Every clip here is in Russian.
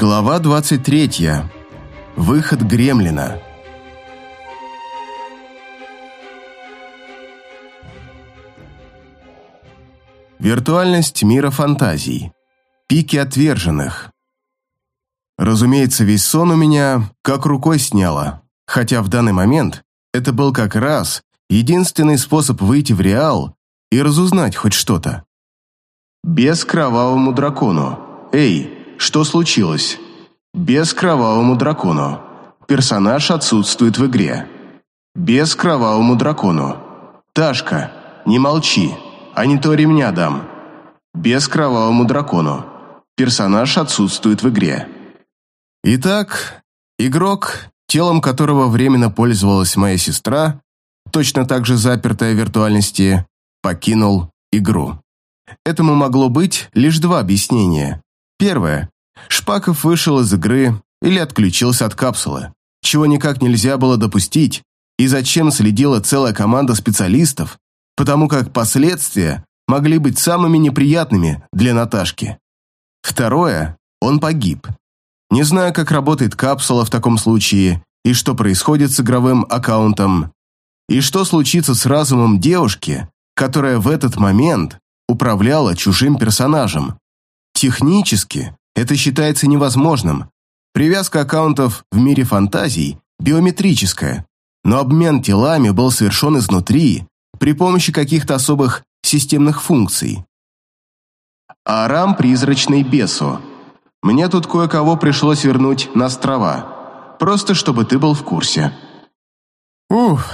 Глава 23. Выход Гремлина. Виртуальность мира фантазий. Пики отверженных. Разумеется, весь сон у меня как рукой сняло, хотя в данный момент это был как раз единственный способ выйти в реал и разузнать хоть что-то. Без кровавому дракону. Эй, что случилось? Без кровавому дракону. Персонаж отсутствует в игре. Без кровавому дракону. Ташка, не молчи, а не то ремня дам. Без кровавому дракону. Персонаж отсутствует в игре. Итак, игрок, телом которого временно пользовалась моя сестра, точно так же запертая в виртуальности, покинул игру. Этому могло быть лишь два объяснения. Первое. Шпаков вышел из игры или отключился от капсулы, чего никак нельзя было допустить, и зачем следила целая команда специалистов, потому как последствия могли быть самыми неприятными для Наташки. Второе. Он погиб. Не знаю, как работает капсула в таком случае, и что происходит с игровым аккаунтом, и что случится с разумом девушки, которая в этот момент управляла чужим персонажем. Технически это считается невозможным. Привязка аккаунтов в мире фантазий биометрическая, но обмен телами был совершен изнутри при помощи каких-то особых системных функций. Арам призрачный бесу. Мне тут кое-кого пришлось вернуть на острова, просто чтобы ты был в курсе. Ух,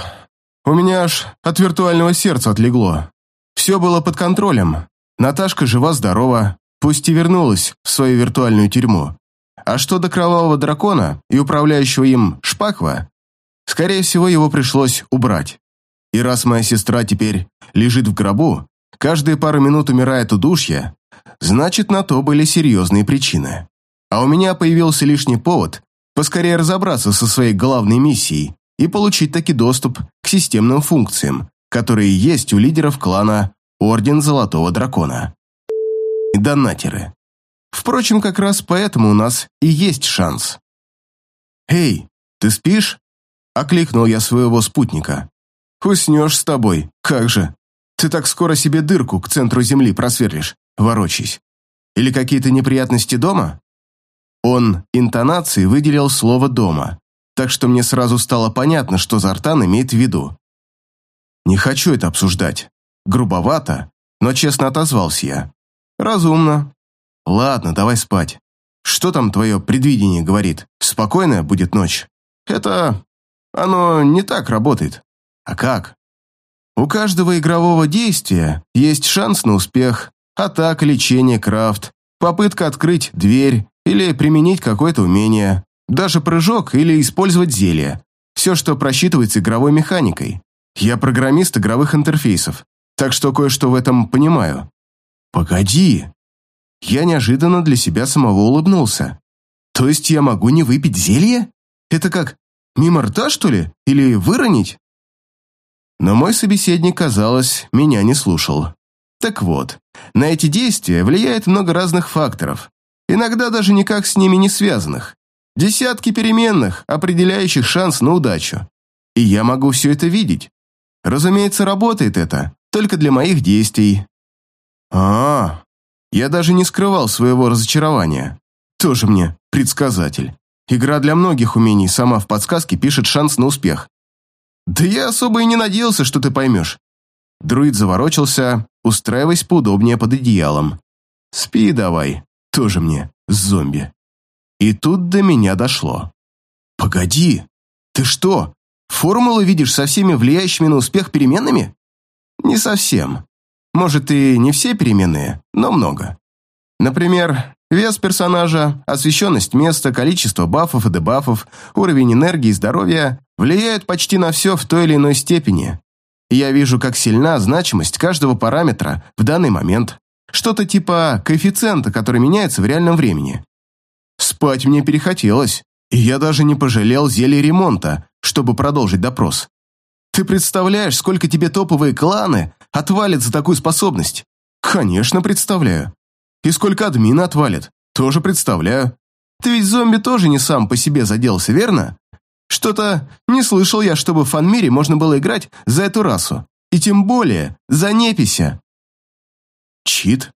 у меня аж от виртуального сердца отлегло. Все было под контролем. Наташка жива-здорова, пусть и вернулась в свою виртуальную тюрьму. А что до кровавого дракона и управляющего им Шпаква, скорее всего, его пришлось убрать. И раз моя сестра теперь лежит в гробу, каждые пару минут умирает удушья, значит, на то были серьезные причины. А у меня появился лишний повод поскорее разобраться со своей главной миссией и получить таки доступ к системным функциям, которые есть у лидеров клана Орден Золотого Дракона донатеры. Впрочем, как раз поэтому у нас и есть шанс. «Эй, ты спишь?» – окликнул я своего спутника. «Уснешь с тобой, как же. Ты так скоро себе дырку к центру земли просверлишь, ворочись. Или какие-то неприятности дома?» Он интонацией выделил слово «дома», так что мне сразу стало понятно, что Зартан имеет в виду. «Не хочу это обсуждать. Грубовато, но честно отозвался я. «Разумно. Ладно, давай спать. Что там твое предвидение говорит? Спокойная будет ночь?» «Это... оно не так работает». «А как?» «У каждого игрового действия есть шанс на успех. Атака, лечение, крафт, попытка открыть дверь или применить какое-то умение, даже прыжок или использовать зелье. Все, что просчитывается игровой механикой. Я программист игровых интерфейсов, так что кое-что в этом понимаю. «Погоди!» Я неожиданно для себя самого улыбнулся. «То есть я могу не выпить зелье? Это как, мимо рта, что ли? Или выронить?» Но мой собеседник, казалось, меня не слушал. Так вот, на эти действия влияет много разных факторов, иногда даже никак с ними не связанных. Десятки переменных, определяющих шанс на удачу. И я могу все это видеть. Разумеется, работает это только для моих действий, а, Я даже не скрывал своего разочарования. Тоже мне предсказатель. Игра для многих умений сама в подсказке пишет шанс на успех. Да я особо и не надеялся, что ты поймешь. Друид заворочился, устраиваясь поудобнее под одеялом. Спи давай, тоже мне, зомби. И тут до меня дошло. Погоди, ты что, формулы видишь со всеми влияющими на успех переменными? Не совсем. Может, и не все переменные, но много. Например, вес персонажа, освещенность места, количество бафов и дебафов, уровень энергии и здоровья влияют почти на все в той или иной степени. Я вижу, как сильна значимость каждого параметра в данный момент. Что-то типа коэффициента, который меняется в реальном времени. Спать мне перехотелось, и я даже не пожалел зелья ремонта, чтобы продолжить допрос. Ты представляешь, сколько тебе топовые кланы отвалит за такую способность? Конечно, представляю. И сколько админа отвалит, тоже представляю. Ты ведь зомби тоже не сам по себе заделся, верно? Что-то не слышал я, чтобы в фанмире можно было играть за эту расу. И тем более за непися. Чит?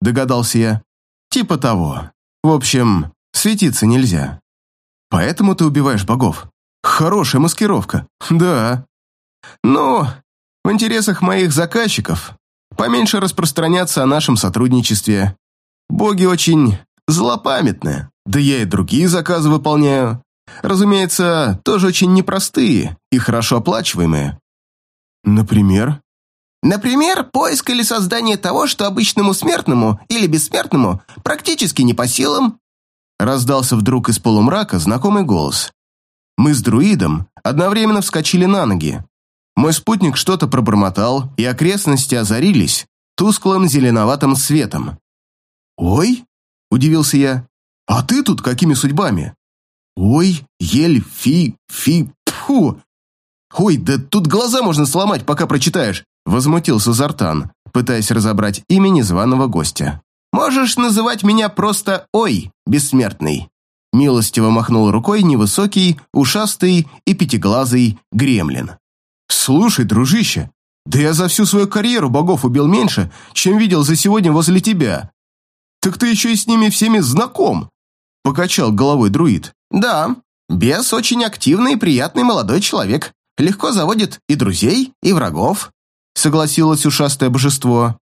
Догадался я. Типа того. В общем, светиться нельзя. Поэтому ты убиваешь богов. Хорошая маскировка. Да. Но в интересах моих заказчиков поменьше распространяться о нашем сотрудничестве. Боги очень злопамятные. Да я и другие заказы выполняю. Разумеется, тоже очень непростые и хорошо оплачиваемые. Например? Например, поиск или создание того, что обычному смертному или бессмертному практически не по силам. Раздался вдруг из полумрака знакомый голос. Мы с друидом одновременно вскочили на ноги. Мой спутник что-то пробормотал, и окрестности озарились тусклым зеленоватым светом. «Ой!» – удивился я. «А ты тут какими судьбами?» «Ой, ель, фи, фи, фу!» «Ой, да тут глаза можно сломать, пока прочитаешь!» – возмутился Зартан, пытаясь разобрать имя незваного гостя. «Можешь называть меня просто Ой, бессмертный!» Милостиво махнул рукой невысокий, ушастый и пятиглазый гремлин. «Слушай, дружище, да я за всю свою карьеру богов убил меньше, чем видел за сегодня возле тебя. Так ты еще и с ними всеми знаком!» Покачал головой друид. «Да, бес очень активный и приятный молодой человек. Легко заводит и друзей, и врагов», согласилось ушастое божество.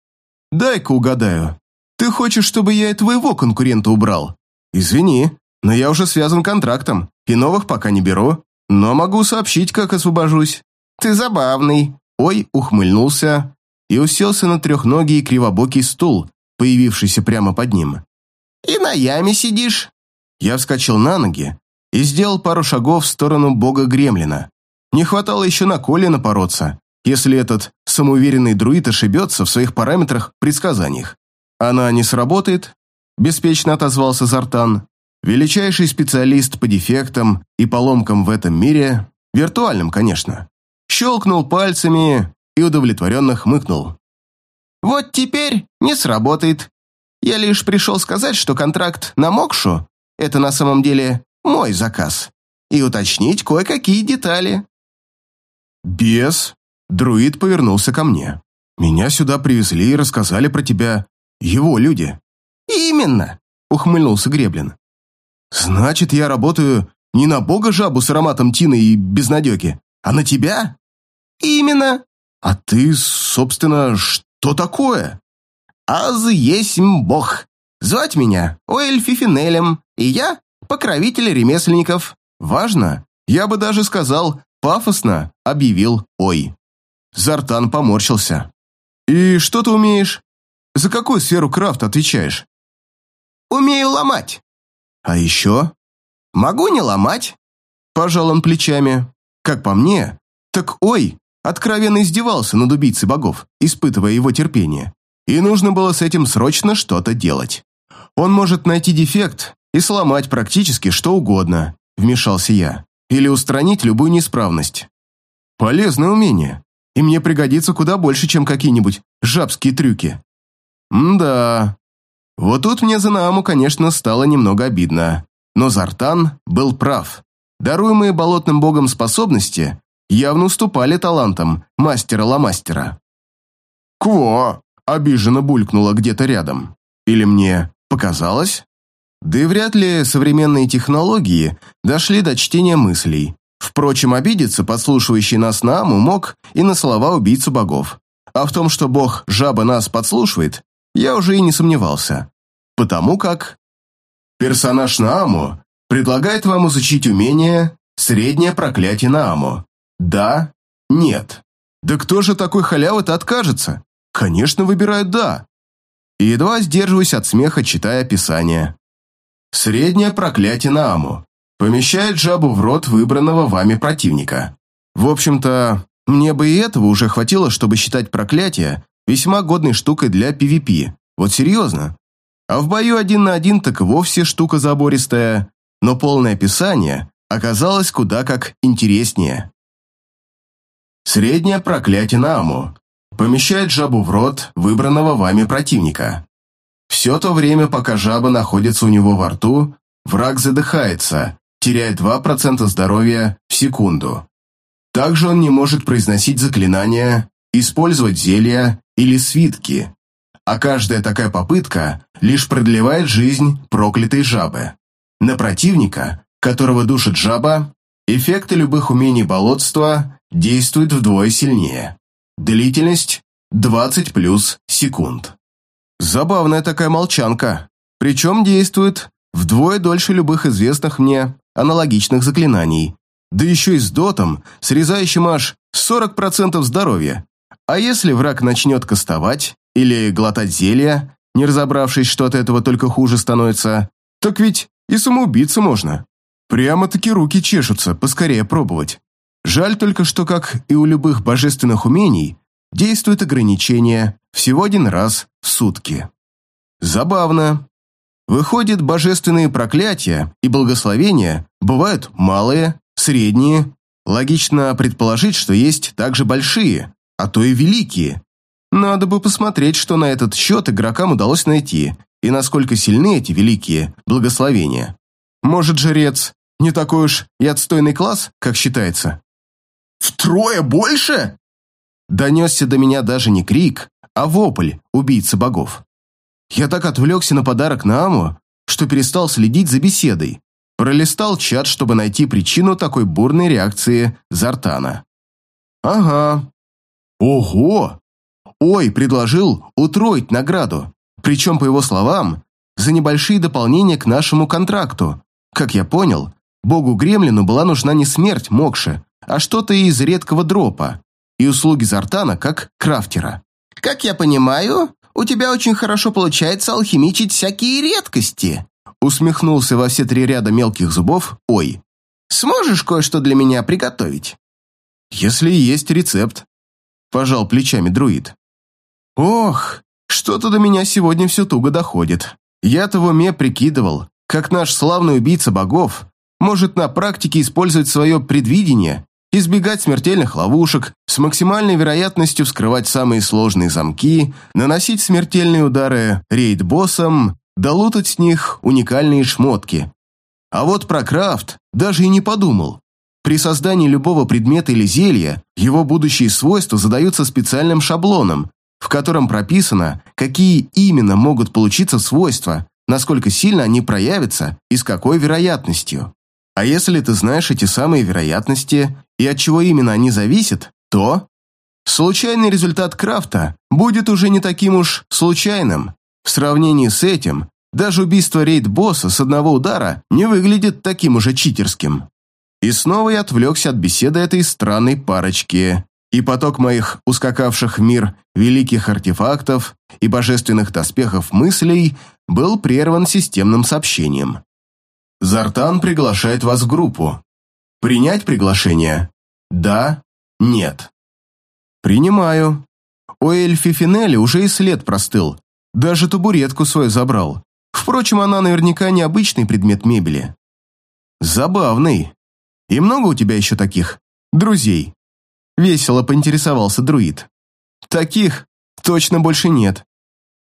«Дай-ка угадаю. Ты хочешь, чтобы я и твоего конкурента убрал? Извини, но я уже связан контрактом, и новых пока не беру, но могу сообщить, как освобожусь». «Ты забавный», Ой ухмыльнулся и уселся на трехногий кривобокий стул, появившийся прямо под ним. «И на яме сидишь?» Я вскочил на ноги и сделал пару шагов в сторону бога Гремлина. Не хватало еще на Коле напороться, если этот самоуверенный друид ошибется в своих параметрах предсказаниях. Она не сработает, беспечно отозвался Зартан. Величайший специалист по дефектам и поломкам в этом мире, виртуальным, конечно. Щелкнул пальцами и удовлетворенно хмыкнул. «Вот теперь не сработает. Я лишь пришел сказать, что контракт на Мокшу – это на самом деле мой заказ, и уточнить кое-какие детали». «Без?» – друид повернулся ко мне. «Меня сюда привезли и рассказали про тебя его люди». «Именно!» – ухмыльнулся Греблин. «Значит, я работаю не на бога-жабу с ароматом тины и безнадеги, а на тебя?» «Именно». «А ты, собственно, что такое?» «Аз есмь бог. Звать меня Оэль Фифинелем, и я покровитель ремесленников. Важно, я бы даже сказал, пафосно объявил Ой». Зартан поморщился. «И что ты умеешь? За какую сферу крафта отвечаешь?» «Умею ломать». «А еще?» «Могу не ломать», – пожал он плечами. «Как по мне, так Ой откровенно издевался над убийцей богов, испытывая его терпение. И нужно было с этим срочно что-то делать. Он может найти дефект и сломать практически что угодно, вмешался я, или устранить любую неисправность. Полезное умение, и мне пригодится куда больше, чем какие-нибудь жабские трюки. М-да. Вот тут мне за Нааму, конечно, стало немного обидно. Но Зартан был прав. Даруемые болотным богом способности явно уступали талантам мастера-ломастера. «Кво!» – обиженно булькнуло где-то рядом. Или мне показалось? Да и вряд ли современные технологии дошли до чтения мыслей. Впрочем, обидеться подслушивающий нас Нааму мог и на слова убийцу богов. А в том, что бог жаба нас подслушивает, я уже и не сомневался. Потому как... Персонаж Нааму предлагает вам изучить умение «Среднее проклятие Нааму». Да, нет. Да кто же такой халявы-то откажется? Конечно, выбираю «да». И едва сдерживаюсь от смеха, читая описание. Среднее проклятие на Аму. Помещает жабу в рот выбранного вами противника. В общем-то, мне бы и этого уже хватило, чтобы считать проклятие весьма годной штукой для PvP. Вот серьезно. А в бою один на один так вовсе штука забористая, но полное описание оказалось куда как интереснее. Среднее проклятие на Аму. Помещает жабу в рот выбранного вами противника. Все то время, пока жаба находится у него во рту, враг задыхается, теряя 2% здоровья в секунду. Также он не может произносить заклинания, использовать зелья или свитки, а каждая такая попытка лишь продлевает жизнь проклятой жабы. На противника, которого душит жаба, эффекты любых умений болотства действуют вдвое сильнее. Длительность 20 плюс секунд. Забавная такая молчанка, причем действует вдвое дольше любых известных мне аналогичных заклинаний, да еще и с дотом, срезающим аж 40% здоровья. А если враг начнет кастовать или глотать зелья, не разобравшись, что от этого только хуже становится, так ведь и самоубиться можно. Прямо-таки руки чешутся, поскорее пробовать. Жаль только, что, как и у любых божественных умений, действует ограничение всего один раз в сутки. Забавно. Выходит, божественные проклятия и благословения бывают малые, средние. Логично предположить, что есть также большие, а то и великие. Надо бы посмотреть, что на этот счет игрокам удалось найти, и насколько сильны эти великие благословения. Может, жрец не такой уж и отстойный класс, как считается? «Втрое больше?» Донесся до меня даже не крик, а вопль убийцы богов. Я так отвлекся на подарок Нааму, что перестал следить за беседой. Пролистал чат, чтобы найти причину такой бурной реакции Зартана. «Ага. Ого! Ой, предложил утроить награду. Причем, по его словам, за небольшие дополнения к нашему контракту. Как я понял, богу Гремлину была нужна не смерть Мокши, а что-то из редкого дропа и услуги Зартана как крафтера. «Как я понимаю, у тебя очень хорошо получается алхимичить всякие редкости», усмехнулся во все три ряда мелких зубов «Ой». «Сможешь кое-что для меня приготовить?» «Если есть рецепт», – пожал плечами друид. «Ох, что-то до меня сегодня все туго доходит. Я-то в уме прикидывал, как наш славный убийца богов может на практике использовать свое предвидение избегать смертельных ловушек, с максимальной вероятностью вскрывать самые сложные замки, наносить смертельные удары рейд-боссам, долутать с них уникальные шмотки. А вот про крафт даже и не подумал. При создании любого предмета или зелья его будущие свойства задаются специальным шаблоном, в котором прописано, какие именно могут получиться свойства, насколько сильно они проявятся и с какой вероятностью. А если ты знаешь эти самые вероятности и от чего именно они зависят, то случайный результат крафта будет уже не таким уж случайным. В сравнении с этим, даже убийство рейд-босса с одного удара не выглядит таким уже читерским. И снова я отвлекся от беседы этой странной парочки, и поток моих ускакавших в мир великих артефактов и божественных доспехов мыслей был прерван системным сообщением. Зартан приглашает вас в группу. Принять приглашение? Да, нет. Принимаю. У Эльфи Финелли уже и след простыл. Даже табуретку свою забрал. Впрочем, она наверняка необычный предмет мебели. Забавный. И много у тебя еще таких друзей? Весело поинтересовался друид. Таких точно больше нет.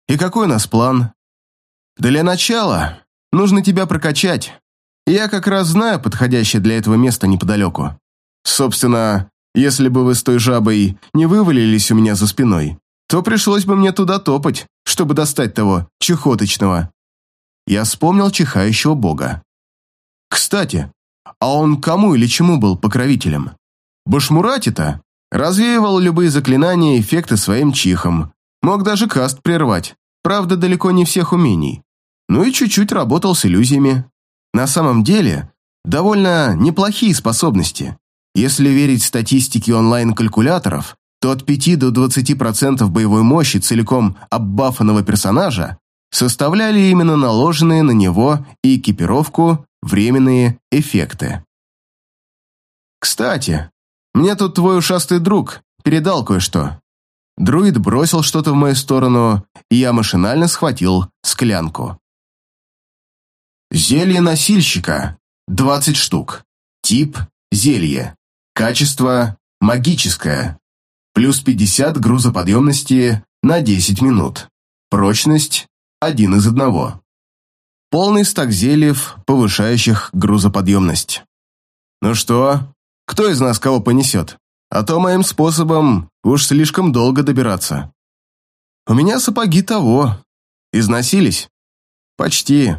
И какой у нас план? Для начала нужно тебя прокачать. Я как раз знаю подходящее для этого место неподалеку. Собственно, если бы вы с той жабой не вывалились у меня за спиной, то пришлось бы мне туда топать, чтобы достать того чехоточного. Я вспомнил чихающего бога. Кстати, а он кому или чему был покровителем? Башмурати-то развеивал любые заклинания и эффекты своим чихом, мог даже каст прервать, правда, далеко не всех умений. Ну и чуть-чуть работал с иллюзиями. На самом деле, довольно неплохие способности. Если верить статистике онлайн-калькуляторов, то от 5 до 20% боевой мощи целиком оббафанного персонажа составляли именно наложенные на него и экипировку временные эффекты. «Кстати, мне тут твой ушастый друг передал кое-что». Друид бросил что-то в мою сторону, и я машинально схватил склянку. Зелье носильщика. 20 штук. Тип – зелье. Качество – магическое. Плюс 50 грузоподъемности на 10 минут. Прочность – один из одного. полный стак зельев, повышающих грузоподъемность. Ну что, кто из нас кого понесет? А то моим способом уж слишком долго добираться. У меня сапоги того. Износились? Почти.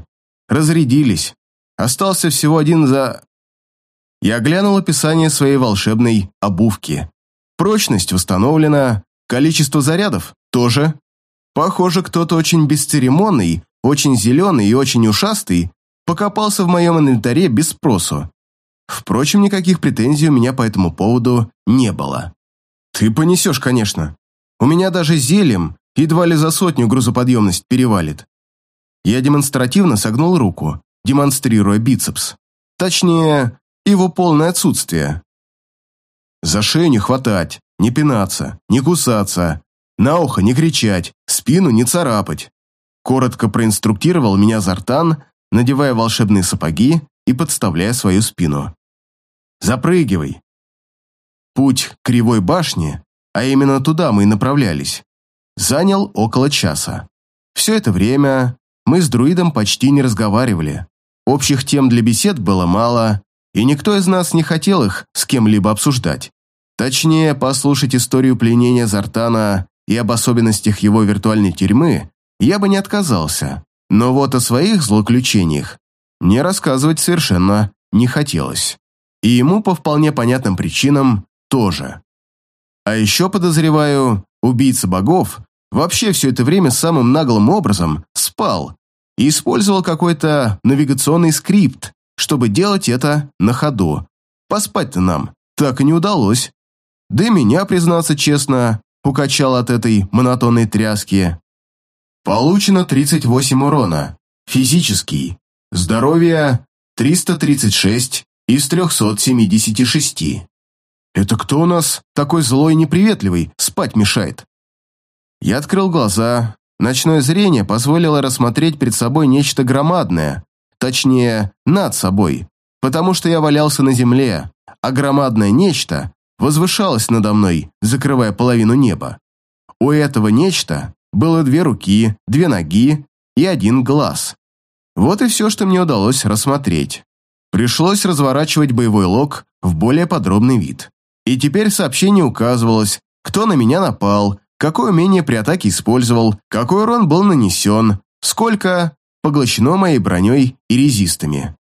Разрядились. Остался всего один за... Я глянул описание своей волшебной обувки. Прочность установлена, количество зарядов тоже. Похоже, кто-то очень бесцеремонный, очень зеленый и очень ушастый покопался в моем инвентаре без спросу. Впрочем, никаких претензий у меня по этому поводу не было. Ты понесешь, конечно. У меня даже зельем едва ли за сотню грузоподъемность перевалит. Я демонстративно согнул руку, демонстрируя бицепс. Точнее, его полное отсутствие. За шею не хватать, не пинаться, не кусаться, на ухо не кричать, спину не царапать. Коротко проинструктировал меня Зартан, надевая волшебные сапоги и подставляя свою спину. «Запрыгивай!» Путь к Кривой башне, а именно туда мы и направлялись, занял около часа. Все это время мы с друидом почти не разговаривали. Общих тем для бесед было мало, и никто из нас не хотел их с кем-либо обсуждать. Точнее, послушать историю пленения Зартана и об особенностях его виртуальной тюрьмы я бы не отказался, но вот о своих злоключениях мне рассказывать совершенно не хотелось. И ему по вполне понятным причинам тоже. А еще, подозреваю, убийца богов вообще все это время самым наглым образом спал и использовал какой-то навигационный скрипт, чтобы делать это на ходу. Поспать-то нам так и не удалось. Да и меня, признаться честно, укачал от этой монотонной тряски. Получено 38 урона. Физический. Здоровье 336 из 376. Это кто у нас такой злой и неприветливый, спать мешает? Я открыл глаза. Ночное зрение позволило рассмотреть перед собой нечто громадное, точнее, над собой, потому что я валялся на земле, а громадное нечто возвышалось надо мной, закрывая половину неба. У этого нечто было две руки, две ноги и один глаз. Вот и все, что мне удалось рассмотреть. Пришлось разворачивать боевой лог в более подробный вид. И теперь в сообщении указывалось, кто на меня напал, какое умение при атаке использовал, какой урон был нанесен, сколько поглощено моей броней и резистами.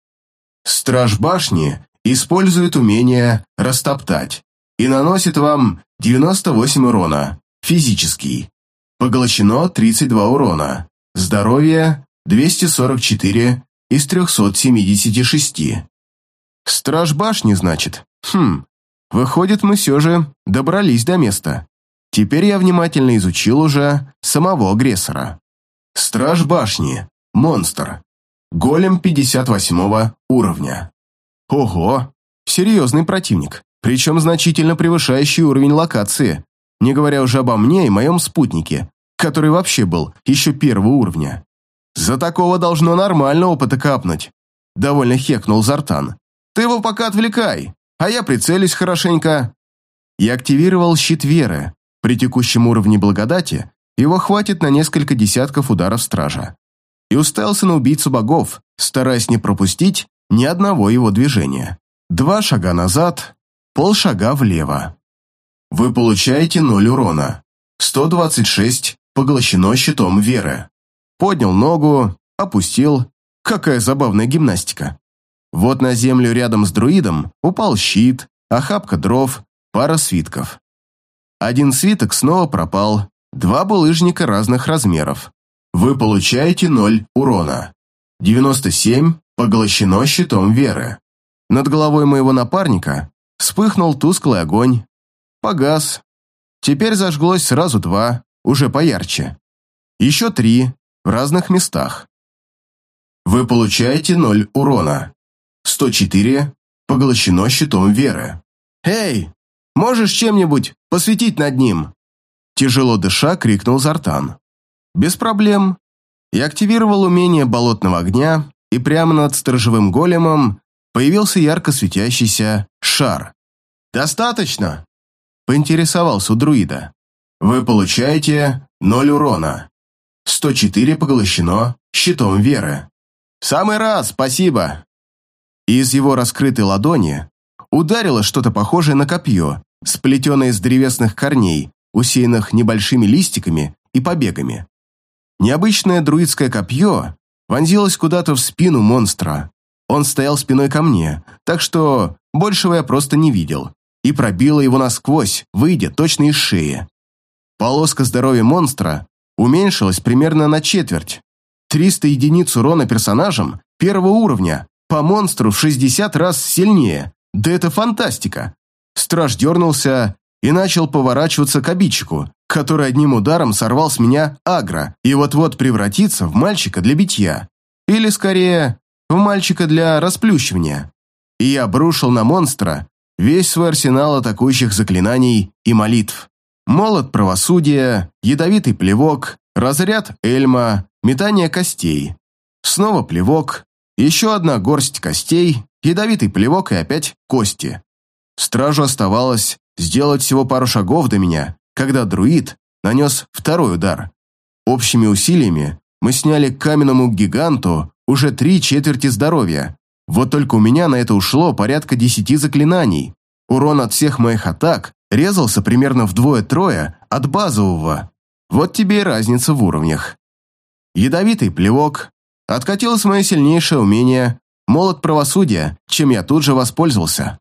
Страж башни использует умение «Растоптать» и наносит вам 98 урона, физический. Поглощено 32 урона, здоровье 244 из 376. Страж башни, значит. Хм, выходит, мы все же добрались до места. Теперь я внимательно изучил уже самого агрессора. Страж башни. Монстр. Голем 58 уровня. Ого, серьезный противник, причем значительно превышающий уровень локации, не говоря уже обо мне и моем спутнике, который вообще был еще первого уровня. За такого должно нормально опыта капнуть. Довольно хекнул Зартан. Ты его пока отвлекай, а я прицелюсь хорошенько. Я активировал щит веры. При текущем уровне благодати его хватит на несколько десятков ударов стража и уставился на убийцу богов, стараясь не пропустить ни одного его движения. Два шага назад, полшага влево. Вы получаете ноль урона. 126 поглощено щитом веры. Поднял ногу, опустил. Какая забавная гимнастика. Вот на землю рядом с друидом упал щит, охапка дров, пара свитков. Один свиток снова пропал, два булыжника разных размеров. Вы получаете 0 урона. 97 поглощено щитом веры. Над головой моего напарника вспыхнул тусклый огонь. Погас. Теперь зажглось сразу два, уже поярче. Еще три, в разных местах. Вы получаете 0 урона. 104 поглощено щитом веры. «Эй, можешь чем-нибудь посветить над ним?» Тяжело дыша, крикнул Зартан. Без проблем. Я активировал умение болотного огня, и прямо над сторожевым големом появился ярко светящийся шар. «Достаточно?» – поинтересовался у друида. «Вы получаете ноль урона. 104 поглощено щитом веры. «В самый раз, спасибо!» из его раскрытой ладони ударило что-то похожее на копье, сплетенное из древесных корней, усеянных небольшими листиками и побегами. Необычное друидское копье вонзилось куда-то в спину монстра. Он стоял спиной ко мне, так что большего я просто не видел, и пробило его насквозь, выйдя точно из шеи. Полоска здоровья монстра уменьшилась примерно на четверть. 300 единиц урона персонажам первого уровня, по монстру в 60 раз сильнее. Да это фантастика. Страж дернулся и начал поворачиваться к обидчику, который одним ударом сорвал с меня агро и вот-вот превратится в мальчика для битья. Или, скорее, в мальчика для расплющивания. И я обрушил на монстра весь свой арсенал атакующих заклинаний и молитв. Молот правосудия, ядовитый плевок, разряд эльма, метание костей. Снова плевок, еще одна горсть костей, ядовитый плевок и опять кости. Стражу оставалось сделать всего пару шагов до меня, когда друид нанес второй удар. Общими усилиями мы сняли каменному гиганту уже три четверти здоровья. Вот только у меня на это ушло порядка десяти заклинаний. Урон от всех моих атак резался примерно вдвое-трое от базового. Вот тебе и разница в уровнях. Ядовитый плевок, откатилось мое сильнейшее умение – молот правосудия, чем я тут же воспользовался.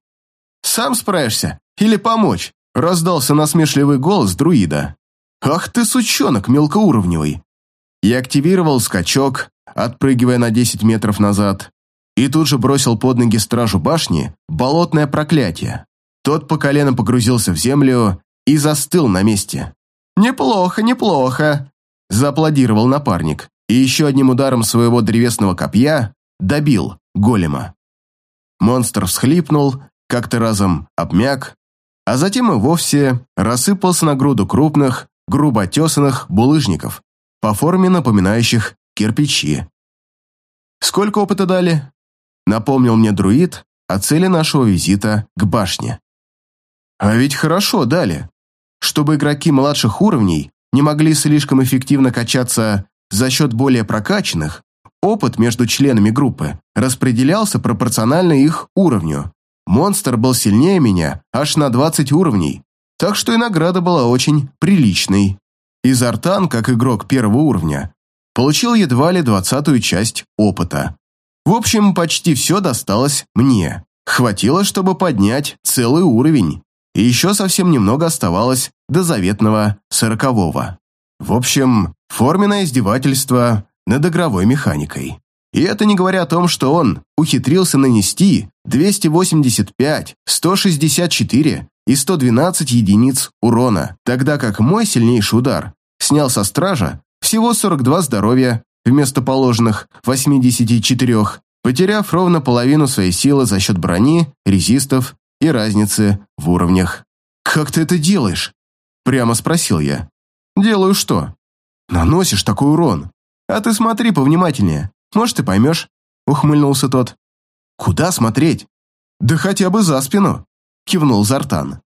«Сам справишься? Или помочь?» – раздался насмешливый голос друида. «Ах ты, сучонок мелкоуровневый!» Я активировал скачок, отпрыгивая на 10 метров назад, и тут же бросил под ноги стражу башни болотное проклятие. Тот по колено погрузился в землю и застыл на месте. «Неплохо, неплохо!» – зааплодировал напарник и еще одним ударом своего древесного копья добил голема. Монстр всхлипнул, как-то разом обмяк, а затем и вовсе рассыпался на груду крупных, грубо отесанных булыжников, по форме напоминающих кирпичи. «Сколько опыта дали?» Напомнил мне друид о цели нашего визита к башне. «А ведь хорошо дали. Чтобы игроки младших уровней не могли слишком эффективно качаться за счет более прокачанных, опыт между членами группы распределялся пропорционально их уровню. Монстр был сильнее меня аж на 20 уровней, так что и награда была очень приличной. Изартан, как игрок первого уровня, получил едва ли двадцатую часть опыта. В общем, почти все досталось мне. Хватило, чтобы поднять целый уровень. И еще совсем немного оставалось до заветного сорокового. В общем, форменное издевательство над игровой механикой. И это не говоря о том, что он ухитрился нанести 285, 164 и 112 единиц урона, тогда как мой сильнейший удар снял со стража всего 42 здоровья вместо положенных 84, потеряв ровно половину своей силы за счет брони, резистов и разницы в уровнях. «Как ты это делаешь?» – прямо спросил я. «Делаю что?» «Наносишь такой урон. А ты смотри повнимательнее. Может, ты поймешь?» Ухмыльнулся тот. «Куда смотреть?» «Да хотя бы за спину», кивнул Зартан.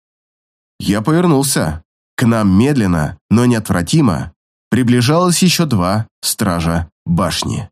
Я повернулся. К нам медленно, но неотвратимо приближалось еще два стража башни.